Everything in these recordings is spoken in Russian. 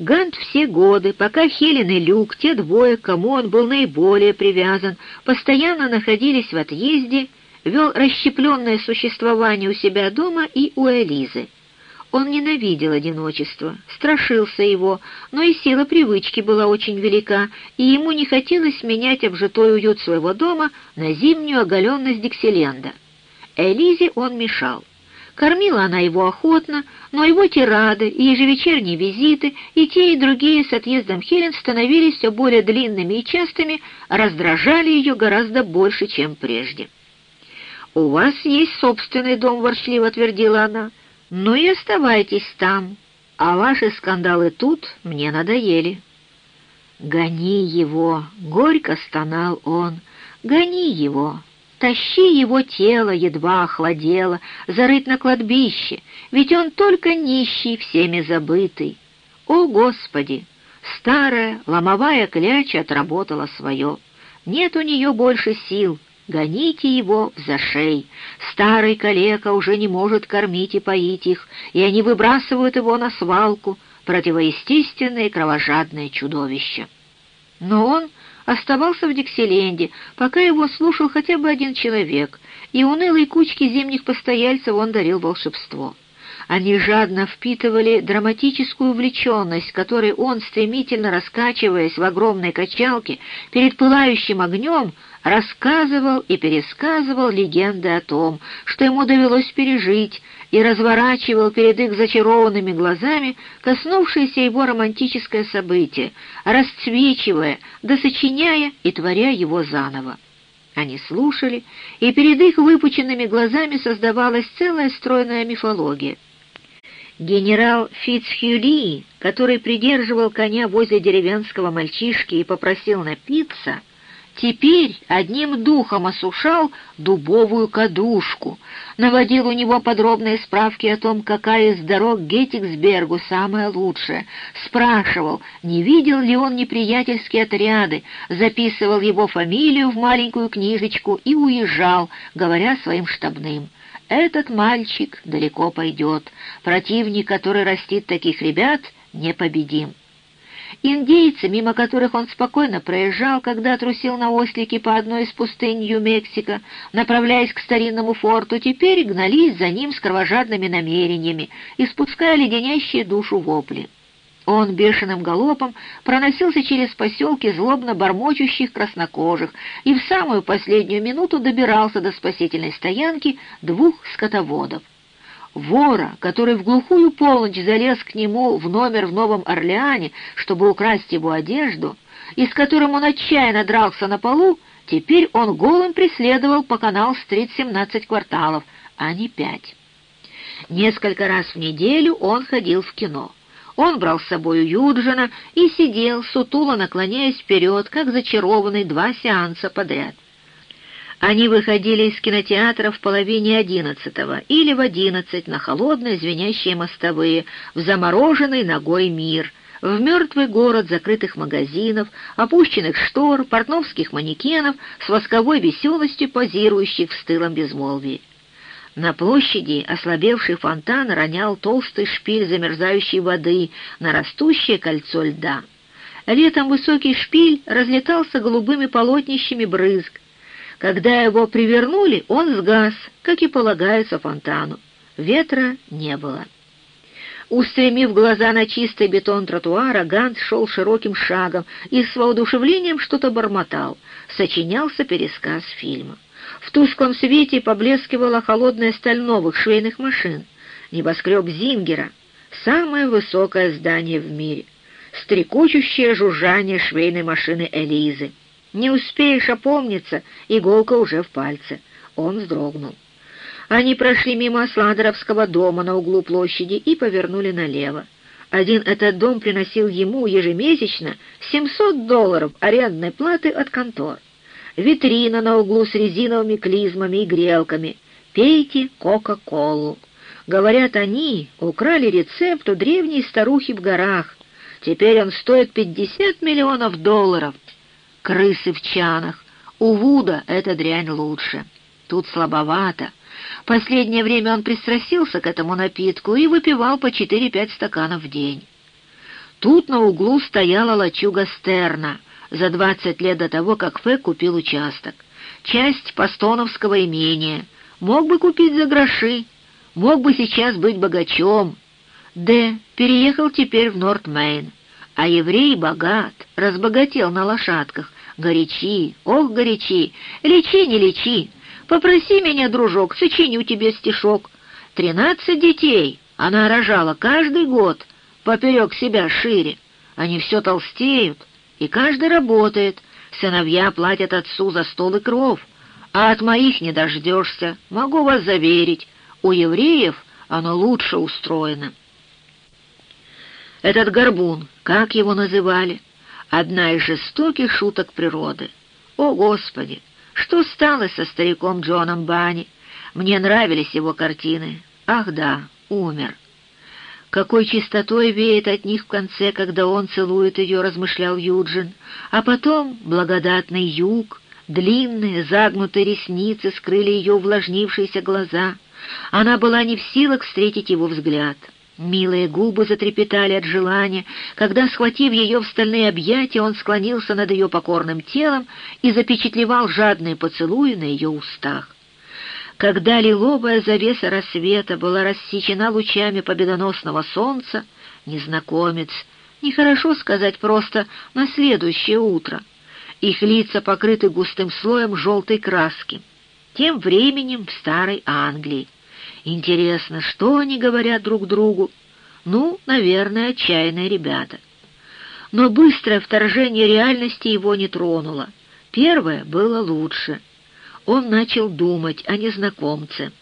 Гант все годы, пока Хелен и Люк, те двое, кому он был наиболее привязан, постоянно находились в отъезде, вел расщепленное существование у себя дома и у Элизы. Он ненавидел одиночество, страшился его, но и сила привычки была очень велика, и ему не хотелось менять обжитой уют своего дома на зимнюю оголенность Диксиленда. Элизе он мешал. Кормила она его охотно, но его тирады и ежевечерние визиты, и те, и другие с отъездом Хелен становились все более длинными и частыми, раздражали ее гораздо больше, чем прежде. «У вас есть собственный дом», — ворчливо твердила она, — «ну и оставайтесь там, а ваши скандалы тут мне надоели». «Гони его!» — горько стонал он. «Гони его!» Тащи его тело, едва охладело, зарыть на кладбище, ведь он только нищий, всеми забытый. О, Господи! Старая ломовая кляча отработала свое. Нет у нее больше сил. Гоните его в зашей. Старый калека уже не может кормить и поить их, и они выбрасывают его на свалку, противоестественное кровожадное чудовище. Но он оставался в Диксиленде, пока его слушал хотя бы один человек, и унылой кучке зимних постояльцев он дарил волшебство. Они жадно впитывали драматическую увлеченность, которой он, стремительно раскачиваясь в огромной качалке перед пылающим огнем, рассказывал и пересказывал легенды о том, что ему довелось пережить, и разворачивал перед их зачарованными глазами коснувшееся его романтическое событие, расцвечивая, досочиняя и творя его заново. Они слушали, и перед их выпученными глазами создавалась целая стройная мифология — Генерал Фицхюли, который придерживал коня возле деревенского мальчишки и попросил напиться, теперь одним духом осушал дубовую кадушку, наводил у него подробные справки о том, какая из дорог Геттиксбергу самая лучшая, спрашивал, не видел ли он неприятельские отряды, записывал его фамилию в маленькую книжечку и уезжал, говоря своим штабным — этот мальчик далеко пойдет. Противник, который растит таких ребят, непобедим. Индейцы, мимо которых он спокойно проезжал, когда трусил на ослике по одной из пустынь Нью-Мексико, направляясь к старинному форту, теперь гнались за ним с кровожадными намерениями, испуская леденящие душу вопли. Он бешеным галопом проносился через поселки злобно бормочущих краснокожих и в самую последнюю минуту добирался до спасительной стоянки двух скотоводов. Вора, который в глухую полночь залез к нему в номер в Новом Орлеане, чтобы украсть его одежду, и с которым он отчаянно дрался на полу, теперь он голым преследовал по канал-стрит 17 кварталов, а не пять. Несколько раз в неделю он ходил в кино. Он брал с собою Юджина и сидел, сутуло наклоняясь вперед, как зачарованный два сеанса подряд. Они выходили из кинотеатра в половине одиннадцатого или в одиннадцать на холодные звенящие мостовые, в замороженный ногой мир, в мертвый город закрытых магазинов, опущенных штор, портновских манекенов с восковой веселостью позирующих в стылом безмолвии. На площади ослабевший фонтан ронял толстый шпиль замерзающей воды на растущее кольцо льда. Летом высокий шпиль разлетался голубыми полотнищами брызг. Когда его привернули, он сгас, как и полагается фонтану. Ветра не было. Устремив глаза на чистый бетон тротуара, Гант шел широким шагом и с воодушевлением что-то бормотал. Сочинялся пересказ фильма. В тусклом свете поблескивала холодная сталь новых швейных машин. Небоскреб Зингера — самое высокое здание в мире. Стрекочущее жужжание швейной машины Элизы. Не успеешь опомниться, иголка уже в пальце. Он вздрогнул. Они прошли мимо Сладоровского дома на углу площади и повернули налево. Один этот дом приносил ему ежемесячно 700 долларов арендной платы от контор витрина на углу с резиновыми клизмами и грелками. Пейте Кока-Колу. Говорят, они украли рецепт у древней старухи в горах. Теперь он стоит 50 миллионов долларов. Крысы в чанах. У Вуда эта дрянь лучше. Тут слабовато. Последнее время он пристрастился к этому напитку и выпивал по 4-5 стаканов в день. Тут на углу стояла лачуга Стерна за двадцать лет до того, как Фэ купил участок. Часть постоновского имения. Мог бы купить за гроши, мог бы сейчас быть богачом. Д. переехал теперь в Норт-Мейн, а еврей богат, разбогател на лошадках. Горячи, ох, горячи, лечи, не лечи. Попроси меня, дружок, сочиню тебе стишок. Тринадцать детей она рожала каждый год, поперек себя шире. Они все толстеют, и каждый работает. Сыновья платят отцу за стол и кров, а от моих не дождешься, могу вас заверить. У евреев оно лучше устроено. Этот горбун, как его называли? Одна из жестоких шуток природы. О, Господи! Что стало со стариком Джоном Банни? Мне нравились его картины. Ах да, умер. Какой чистотой веет от них в конце, когда он целует ее, размышлял Юджин. А потом благодатный юг, длинные загнутые ресницы скрыли ее увлажнившиеся глаза. Она была не в силах встретить его взгляд. Милые губы затрепетали от желания, когда, схватив ее в стальные объятия, он склонился над ее покорным телом и запечатлевал жадные поцелуи на ее устах. Когда лиловая завеса рассвета была рассечена лучами победоносного солнца, незнакомец, нехорошо сказать просто на следующее утро, их лица покрыты густым слоем желтой краски. Тем временем в старой Англии. Интересно, что они говорят друг другу? Ну, наверное, отчаянные ребята. Но быстрое вторжение реальности его не тронуло. Первое было лучше — он начал думать о незнакомце.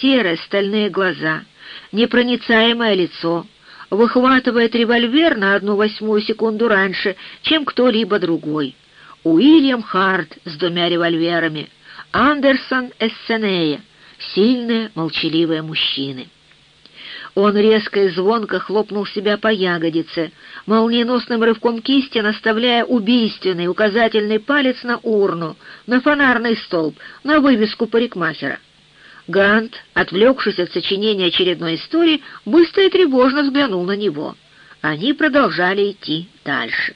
Серые стальные глаза, непроницаемое лицо, выхватывает револьвер на одну восьмую секунду раньше, чем кто-либо другой. Уильям Харт с двумя револьверами, Андерсон Эссенея, сильные, молчаливые мужчины. Он резко и звонко хлопнул себя по ягодице, молниеносным рывком кисти наставляя убийственный указательный палец на урну, на фонарный столб, на вывеску парикмахера. Гант, отвлекшись от сочинения очередной истории, быстро и тревожно взглянул на него. Они продолжали идти дальше.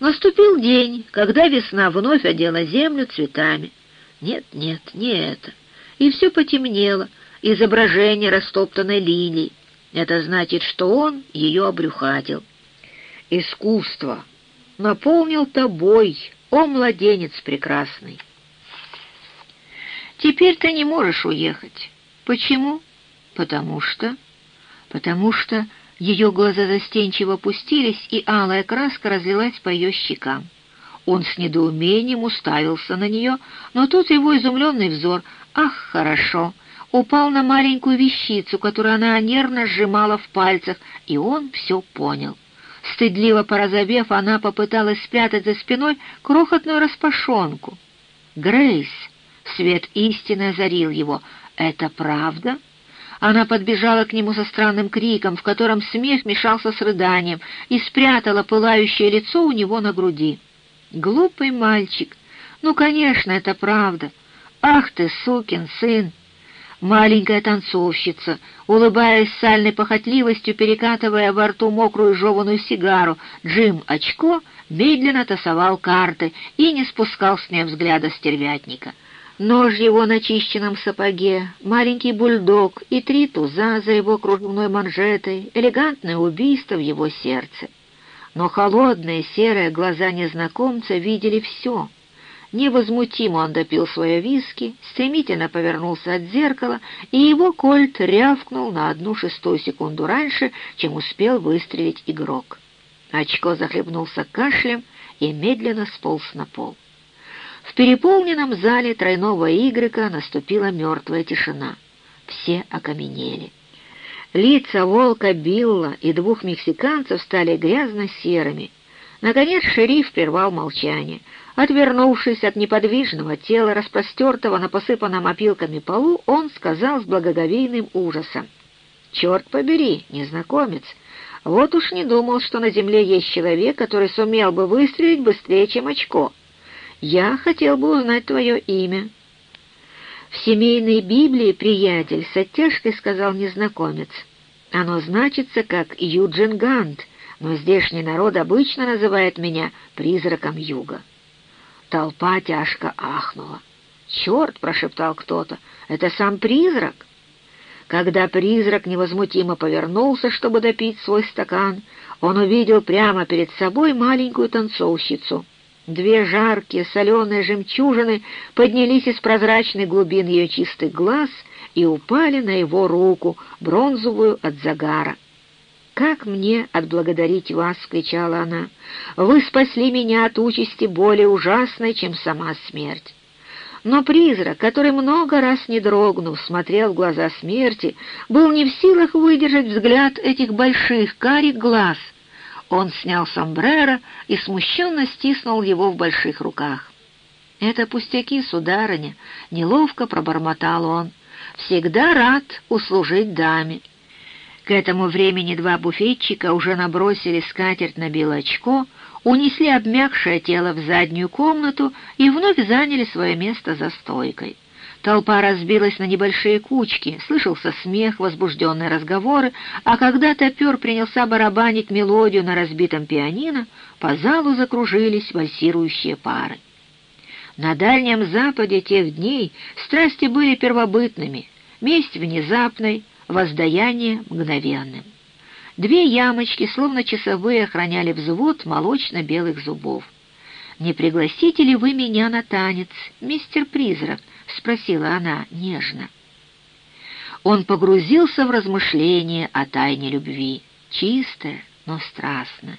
Наступил день, когда весна вновь одела землю цветами. Нет, нет, не это. И все потемнело, изображение растоптанной лилии. Это значит, что он ее обрюхатил. Искусство наполнил тобой, о младенец прекрасный. Теперь ты не можешь уехать. Почему? Потому что... Потому что ее глаза застенчиво опустились, и алая краска разлилась по ее щекам. Он с недоумением уставился на нее, но тут его изумленный взор «Ах, хорошо!» упал на маленькую вещицу, которую она нервно сжимала в пальцах, и он все понял. Стыдливо порозовев, она попыталась спрятать за спиной крохотную распашонку. «Грейс!» — свет истины озарил его. «Это правда?» Она подбежала к нему со странным криком, в котором смех мешался с рыданием, и спрятала пылающее лицо у него на груди. «Глупый мальчик! Ну, конечно, это правда! Ах ты, сукин сын!» Маленькая танцовщица, улыбаясь сальной похотливостью, перекатывая во рту мокрую жеваную сигару, Джим Очко медленно тасовал карты и не спускал с нее взгляда стервятника. Нож его на чищенном сапоге, маленький бульдог и три туза за его кружевной манжетой, элегантное убийство в его сердце. Но холодные серые глаза незнакомца видели все — Невозмутимо он допил свое виски, стремительно повернулся от зеркала, и его кольт рявкнул на одну шестую секунду раньше, чем успел выстрелить игрок. Очко захлебнулся кашлем и медленно сполз на пол. В переполненном зале тройного игрека наступила мертвая тишина. Все окаменели. Лица волка Билла и двух мексиканцев стали грязно-серыми. Наконец шериф прервал молчание — Отвернувшись от неподвижного тела, распростертого на посыпанном опилками полу, он сказал с благоговейным ужасом. «Черт побери, незнакомец! Вот уж не думал, что на земле есть человек, который сумел бы выстрелить быстрее, чем очко. Я хотел бы узнать твое имя». «В семейной Библии, приятель, с оттяжкой сказал незнакомец. Оно значится как Юджин Гант, но здешний народ обычно называет меня призраком юга». Толпа тяжко ахнула. «Черт!» — прошептал кто-то. «Это сам призрак!» Когда призрак невозмутимо повернулся, чтобы допить свой стакан, он увидел прямо перед собой маленькую танцовщицу. Две жаркие соленые жемчужины поднялись из прозрачной глубин ее чистых глаз и упали на его руку, бронзовую от загара. «Как мне отблагодарить вас?» — кричала она. «Вы спасли меня от участи более ужасной, чем сама смерть». Но призрак, который много раз не дрогнув, смотрел в глаза смерти, был не в силах выдержать взгляд этих больших карих глаз. Он снял сомбреро и смущенно стиснул его в больших руках. «Это пустяки, сударыня», — неловко пробормотал он. «Всегда рад услужить даме». К этому времени два буфетчика уже набросили скатерть на белочко, унесли обмякшее тело в заднюю комнату и вновь заняли свое место за стойкой. Толпа разбилась на небольшие кучки, слышался смех, возбужденные разговоры, а когда топер принялся барабанить мелодию на разбитом пианино, по залу закружились вальсирующие пары. На Дальнем Западе тех дней страсти были первобытными, месть внезапной, воздаяние мгновенным. Две ямочки, словно часовые, охраняли взвод молочно-белых зубов. «Не пригласите ли вы меня на танец, мистер Призрак?» — спросила она нежно. Он погрузился в размышления о тайне любви, чистое, но страстное.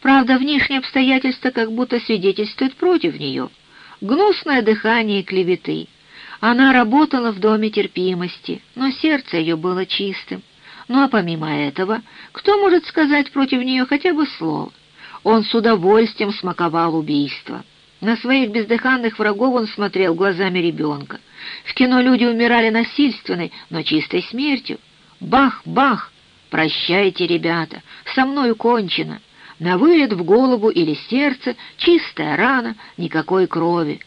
Правда, внешние обстоятельства как будто свидетельствуют против нее. Гнусное дыхание клеветы — она работала в доме терпимости, но сердце ее было чистым. Ну а помимо этого, кто может сказать против нее хотя бы слово? Он с удовольствием смаковал убийство. На своих бездыханных врагов он смотрел глазами ребенка. В кино люди умирали насильственной, но чистой смертью. Бах, бах! Прощайте, ребята, со мною кончено. На вылет в голову или сердце чистая рана, никакой крови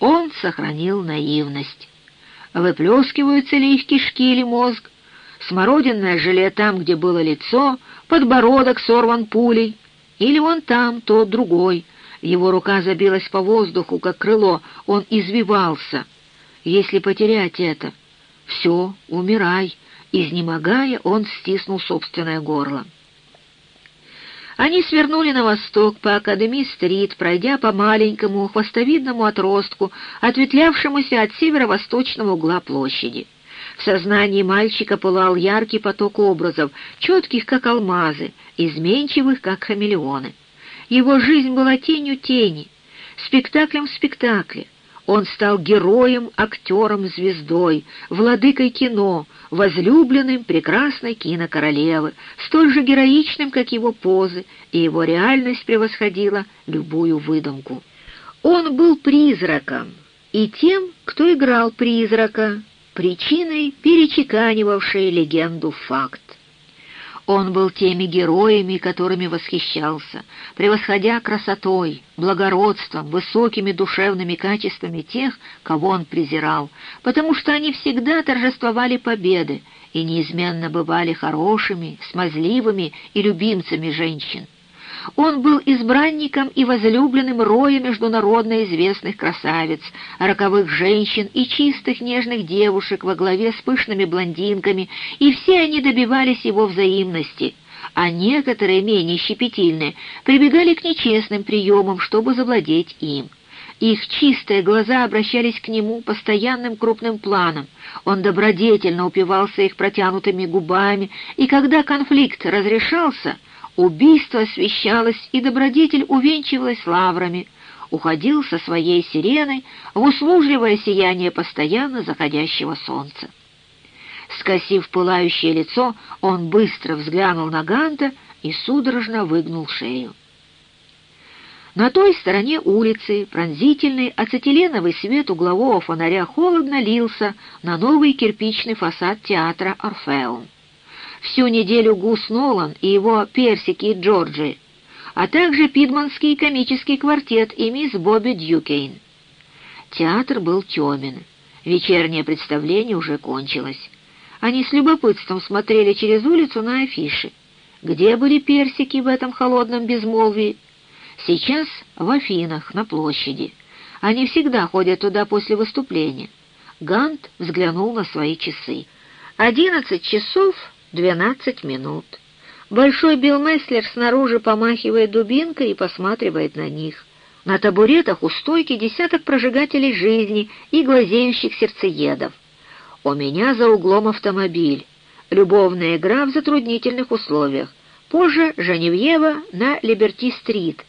он сохранил наивность. Выплескиваются ли их кишки или мозг? Смородинное желе там, где было лицо, подбородок сорван пулей. Или он там, тот другой. Его рука забилась по воздуху, как крыло, он извивался. Если потерять это, все, умирай. Изнемогая, он стиснул собственное горло. Они свернули на восток по Академи-стрит, пройдя по маленькому хвостовидному отростку, ответвлявшемуся от северо-восточного угла площади. В сознании мальчика пылал яркий поток образов, четких, как алмазы, изменчивых, как хамелеоны. Его жизнь была тенью тени, спектаклем в спектакле, он стал героем, актером, звездой, владыкой кино, возлюбленным прекрасной кинокоролевы, столь же героичным, как его позы, и его реальность превосходила любую выдумку. Он был призраком, и тем, кто играл призрака, причиной, перечеканивавшей легенду факт. Он был теми героями, которыми восхищался, превосходя красотой, благородством, высокими душевными качествами тех, кого он презирал, потому что они всегда торжествовали победы и неизменно бывали хорошими, смазливыми и любимцами женщин. Он был избранником и возлюбленным роя международно известных красавиц, роковых женщин и чистых нежных девушек во главе с пышными блондинками, и все они добивались его взаимности, а некоторые, менее щепетильные, прибегали к нечестным приемам, чтобы завладеть им. Их чистые глаза обращались к нему постоянным крупным планом. Он добродетельно упивался их протянутыми губами, и когда конфликт разрешался, Убийство освещалось, и добродетель увенчивалась лаврами, уходил со своей сиреной в услужливое сияние постоянно заходящего солнца. Скосив пылающее лицо, он быстро взглянул на Ганта и судорожно выгнул шею. На той стороне улицы пронзительный ацетиленовый свет углового фонаря холодно лился на новый кирпичный фасад театра «Орфеум» всю неделю Гус Нолан и его «Персики Джорджи», а также Пидмонтский комический квартет и мисс Бобби Дьюкейн. Театр был темен. Вечернее представление уже кончилось. Они с любопытством смотрели через улицу на афиши. Где были персики в этом холодном безмолвии? Сейчас в Афинах, на площади. Они всегда ходят туда после выступления. Гант взглянул на свои часы. Одиннадцать часов двенадцать минут. Большой Билл Месслер снаружи помахивает дубинкой и посматривает на них. На табуретах у стойки десяток прожигателей жизни и глазеющих сердцеедов. У меня за углом автомобиль. Любовная игра в затруднительных условиях. Позже Женевьева на Либерти-стрит.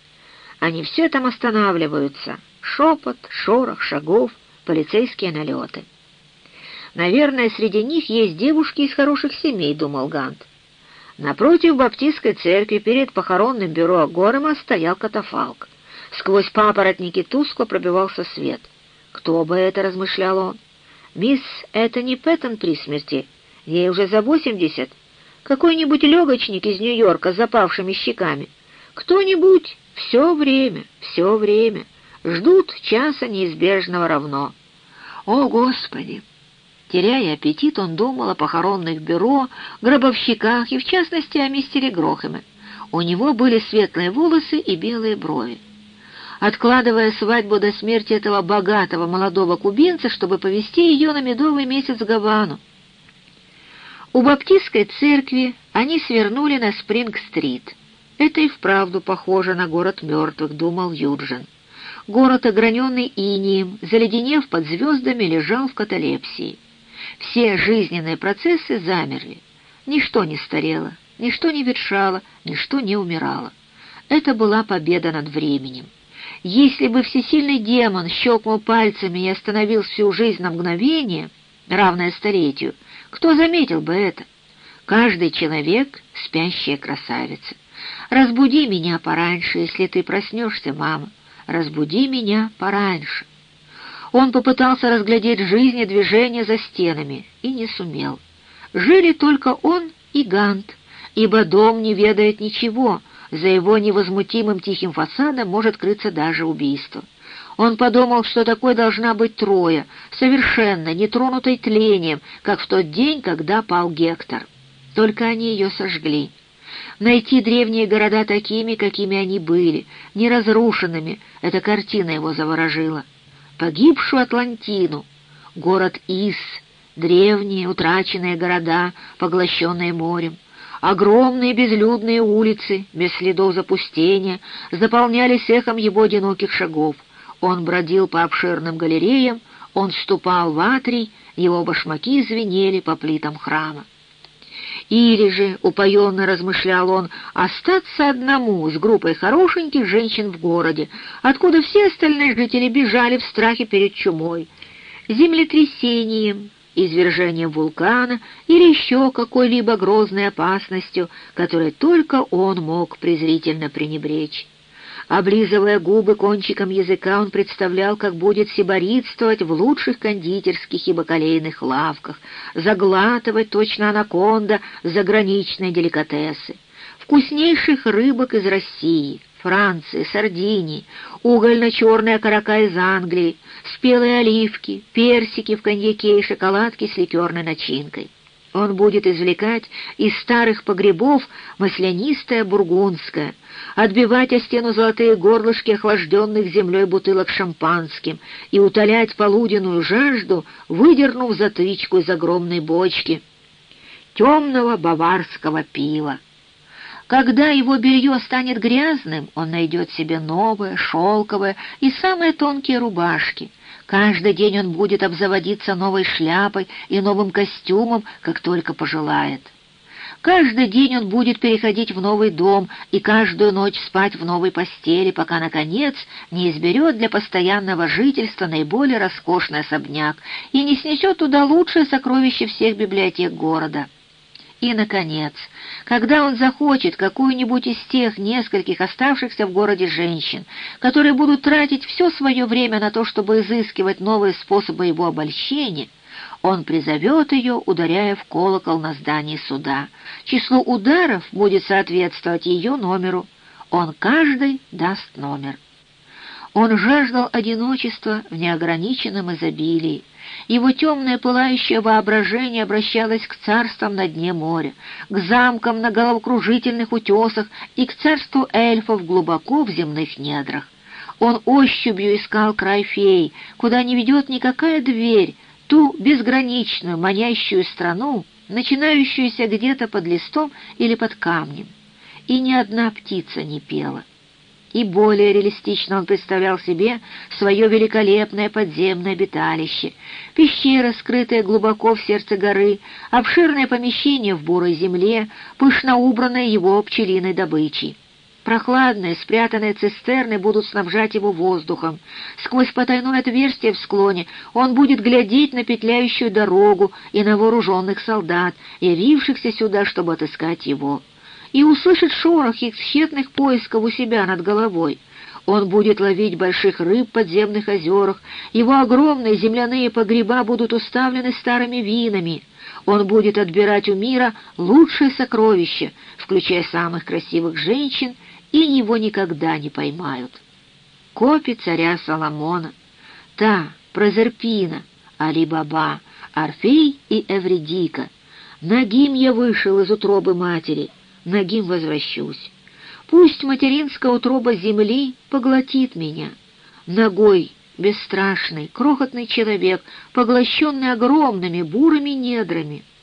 Они все там останавливаются. Шепот, шорох, шагов, полицейские налеты. Наверное, среди них есть девушки из хороших семей, думал Гант. Напротив баптистской церкви перед похоронным бюро Горема стоял катафалк. Сквозь папоротники тускло пробивался свет. Кто бы это, размышлял он? Мисс, это не Пэттон при смерти, ей уже за восемьдесят. Какой-нибудь легочник из Нью-Йорка с запавшими щеками. Кто-нибудь все время, все время ждут часа неизбежного равно. О, Господи! Теряя аппетит, он думал о похоронных бюро, гробовщиках и, в частности, о мистере Грохеме. У него были светлые волосы и белые брови. Откладывая свадьбу до смерти этого богатого молодого кубинца, чтобы повести ее на медовый месяц Гавану. У баптистской церкви они свернули на Спринг-стрит. Это и вправду похоже на город мертвых, думал Юджин. Город, ограненный инием, заледенев под звездами, лежал в каталепсии. Все жизненные процессы замерли. Ничто не старело, ничто не ветшало, ничто не умирало. Это была победа над временем. Если бы всесильный демон щелкнул пальцами и остановил всю жизнь на мгновение, равное столетию, кто заметил бы это? Каждый человек — спящая красавица. «Разбуди меня пораньше, если ты проснешься, мама. Разбуди меня пораньше». Он попытался разглядеть жизнь и движение за стенами и не сумел. Жили только он и Гант, ибо дом не ведает ничего, за его невозмутимым тихим фасадом может крыться даже убийство. Он подумал, что такой должна быть Троя, совершенно нетронутой тлением, как в тот день, когда пал Гектор. Только они ее сожгли. Найти древние города такими, какими они были, неразрушенными, эта картина его заворожила погибшую Атлантину, город Ис, древние утраченные города, поглощенные морем. Огромные безлюдные улицы, без следов запустения, заполнялись эхом его одиноких шагов. Он бродил по обширным галереям, он ступал в атрий, его башмаки звенели по плитам храма. Или же, упоенно размышлял он, остаться одному с группой хорошеньких женщин в городе, откуда все остальные жители бежали в страхе перед чумой, землетрясением, извержением вулкана или еще какой-либо грозной опасностью, которой только он мог презрительно пренебречь. Облизывая губы кончиком языка, он представлял, как будет сиборитствовать в лучших кондитерских и бакалейных лавках, заглатывать точно анаконда заграничные деликатесы. Вкуснейших рыбок из России, Франции, Сардинии, угольно-черная карака из Англии, спелые оливки, персики в коньяке и шоколадки с ликерной начинкой. Он будет извлекать из старых погребов маслянистое бургундское, отбивать о стену золотые горлышки охлажденных землей бутылок шампанским и утолять полуденную жажду, выдернув затычку из огромной бочки темного баварского пива. Когда его белье станет грязным, он найдет себе новое, шелковое и самые тонкие рубашки — Каждый день он будет обзаводиться новой шляпой и новым костюмом, как только пожелает. Каждый день он будет переходить в новый дом и каждую ночь спать в новой постели, пока, наконец, не изберет для постоянного жительства наиболее роскошный особняк и не снесет туда лучшее сокровище всех библиотек города. И, наконец, когда он захочет какую-нибудь из тех нескольких оставшихся в городе женщин, которые будут тратить все свое время на то, чтобы изыскивать новые способы его обольщения, он призовет ее, ударяя в колокол на здании суда. Число ударов будет соответствовать ее номеру. Он каждый даст номер. Он жаждал одиночества в неограниченном изобилии, Его темное пылающее воображение обращалось к царствам на дне моря, к замкам на головокружительных утесах и к царству эльфов глубоко в земных недрах. Он ощупью искал край феи, куда не ведет никакая дверь, ту безграничную, манящую страну, начинающуюся где-то под листом или под камнем. И ни одна птица не пела и более реалистично он представлял себе свое великолепное подземное обиталище, пещера, скрытая глубоко в сердце горы, обширное помещение в бурой земле, пышно убранное его пчелиной добычей. Прохладные, спрятанные цистерны будут снабжать его воздухом. Сквозь потайное отверстие в склоне он будет глядеть на петляющую дорогу и на вооруженных солдат, явившихся сюда, чтобы отыскать его и услышит шорох их тщетных поисков у себя над головой. Он будет ловить больших рыб в подземных озерах, его огромные земляные погреба будут уставлены старыми винами. Он будет отбирать у мира лучшие сокровища, включая самых красивых женщин, и его никогда не поймают. Копи царя Соломона, та, Прозерпина, Али-Баба, Орфей и Эвредика. Нагим я вышел из утробы матери — нагим возвращусь. Пусть материнская утроба земли поглотит меня. Ногой бесстрашный, крохотный человек, поглощенный огромными бурыми недрами —